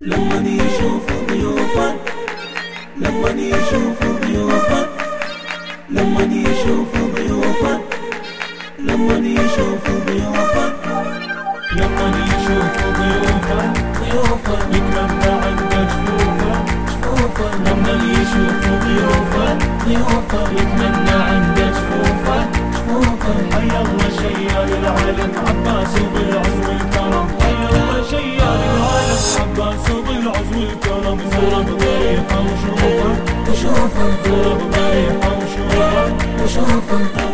لمن يشوف ضيوفك لمن يشوف ضيوفك لمن يشوف ضيوفك لمن يشوف ضيوفك لمن يشوف ضيوفه ضيوفك يتمنى عند جفوفه جفوفك لمن يشوف ضيوفه ضيوفك يتمنى عند جفوفه جفوفك حي الله شيال العالم عباس وبالعز والكرم. عباس وبالعز والكرم زور بضريحه وشوفه وشوفك زور بضريحه وشوفه وشوفك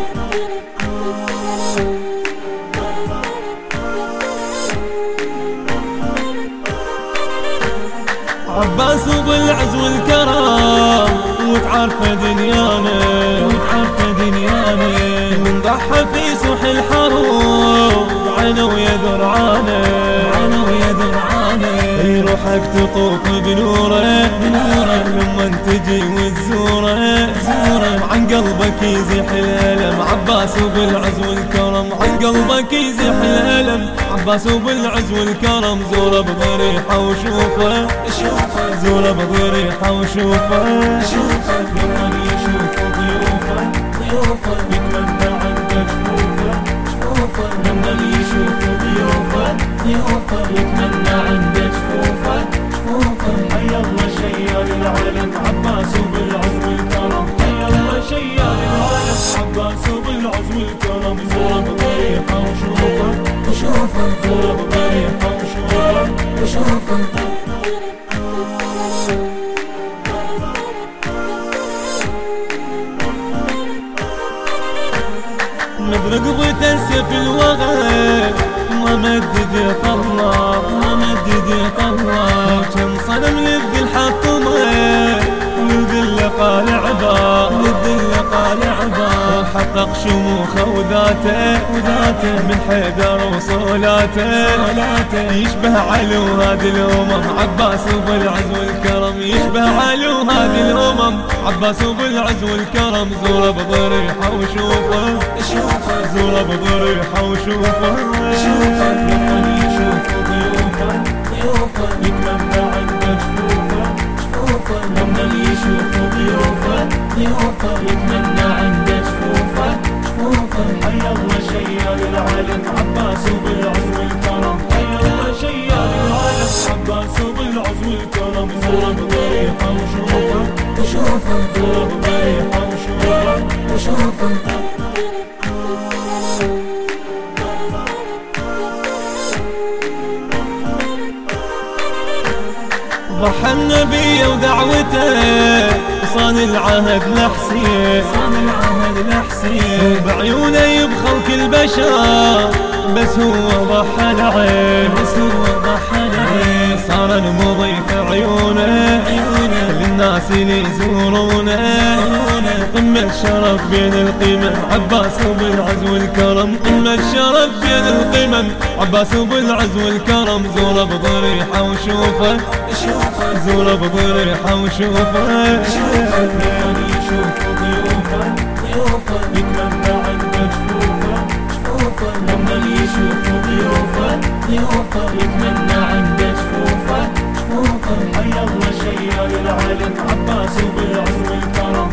عباس وبالعز والكرم وتعرف دنيانا وتعرف دنيانا. من ضحى في سوح الحروب عنا ويا ذرعانا عنا ويا روحك تطوف بنوره بنوره لما تجي وتزوره زوره عن قلبك يزيح الألم عباس وبالعز والكرم. عن قلبك يزيح الألم عباس وبالعز والكرم. زوره بضريحه وشوفه شوفك زوره بضريحه وشوفه شوفك لمن يشوف ضيوفه ضيوفك يتمنى عند جفوفه جفوفك لمن يشوف والكرم بضريحه وشوفه وشوفك زور بضريحه وشوفه وشوفك مدرق سيف الوغى ما مدد يطلع حقق شموخه وذاته وذاته من حيدر وصولاته. صولاته. يشبه علو هذه الأمم عباس وبالعز والكرم. يشبه علو هذه الأمم عباس وبالعز والكرم. زوره بضريحه وشوفه. شوفك زوره بضريحه وشوفه. شوفه. لمن يشوف ضيوفه ضيوفك يتمنى عند جفوفه جفوفك لمن يشوف ضيوفه ضيوفك العهد لحسين بعيونه يبخل كل بشر بس هو ضحى العين. صار المضي في عيونه عيونه. للناس اللي يزورونه. قمة شرف بين القمم عباس وبالعز والكرم. قمة شرف بين القمم عباس وبالعز والكرم. زوره بضريحه وشوفه زوره بضريحه وشوفه يشوف ضيوفه ضيوفك يتمنى عند جفوفه جفوفك لمن يشوف ضيوفه ضيوفك يتمنى عند جفوفه جفوفك حي الله شيال العالم عباس وبالعز والكرم.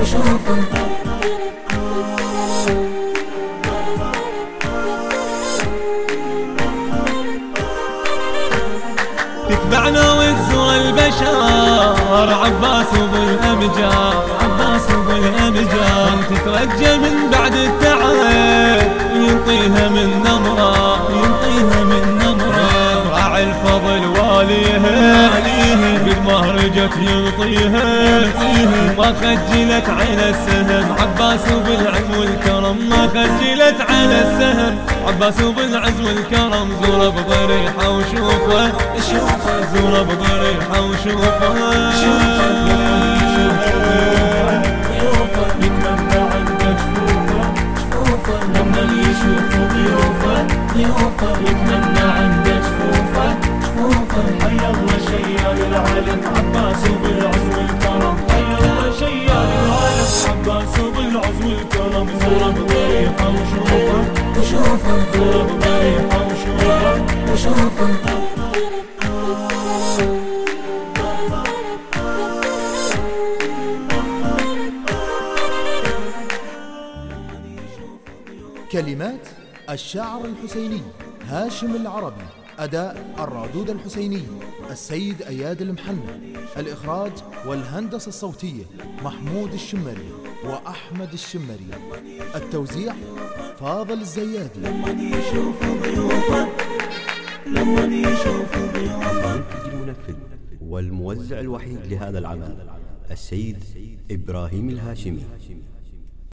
وشوفك تتبعنا وتزور البشر عباس وبالامجار عباس وبالامجار تترجى من بعد بالمهرجة ينطيها ما خجلت عين السهم. عباس وبالعز والكرم. ما خجلت عين السهم. عباس وبالعز والكرم. زوره بضريحه وشوفه. شوفك زوره بضريحه وشوفه. وشوفه زوره بضريحه وشوفه وشوفه كلمات الشاعر الحسيني هاشم العربي أداء الرادود الحسيني. السيد أياد المحنى الإخراج والهندسة الصوتية محمود الشمري وأحمد الشمري. التوزيع فاضل الزيادي. المنتج المنفذ والموزع الوحيد لهذا العمل السيد إبراهيم الهاشمي.